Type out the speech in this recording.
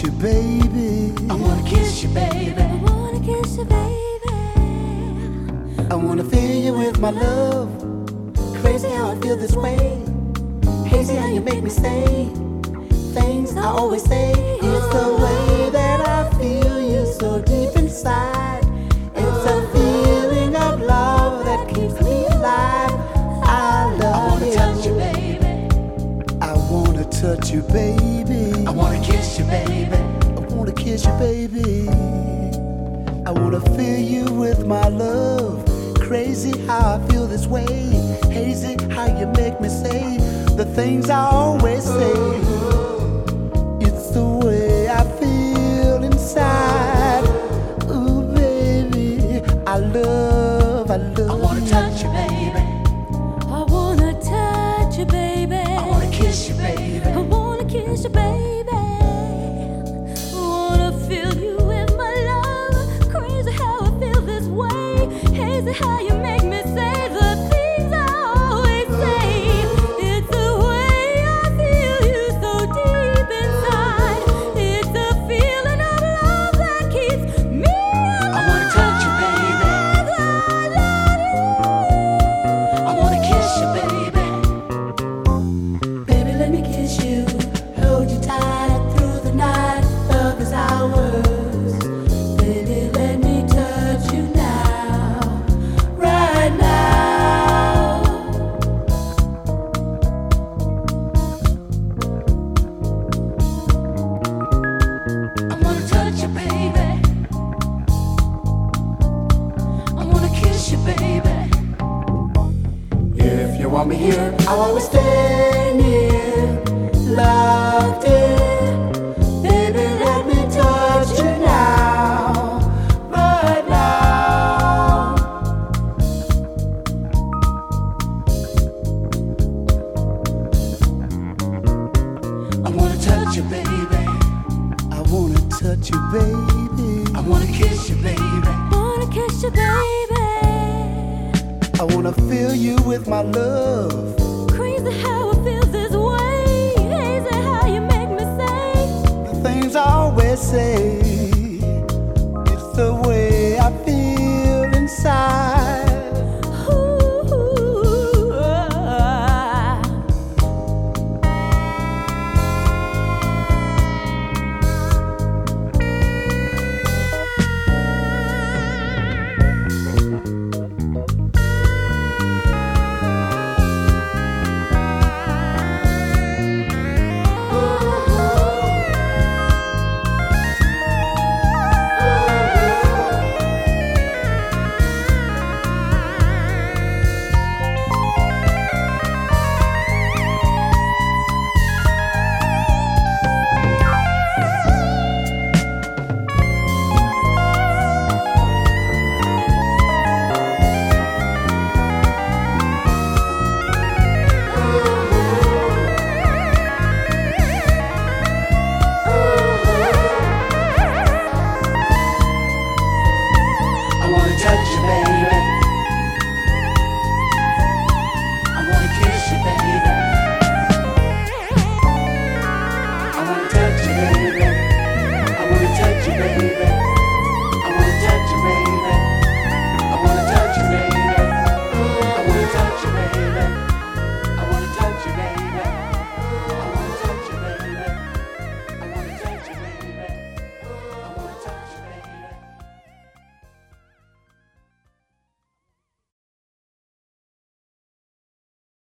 touch you, baby. I wanna kiss you, baby. I wanna kiss you, baby. I wanna fill you with my love. Crazy how I feel this way. Hazy how you make me say things I always say. It's the way touch you, baby. I wanna kiss you, baby. I wanna kiss you, baby. I wanna fill you with my love. Crazy how I feel this way. Hazy how you make me say the things I always say. Hazy how you want me here, I'll always stay near. Love, dear. Baby, let me touch you now. Right now. I wanna touch you, baby. I wanna touch you, baby. I wanna kiss you, baby. I wanna kiss you, baby. I wanna fill you with my love. Crazy how I feel this way. Hazy how you make me say. The things I always say. It's the way I feel inside.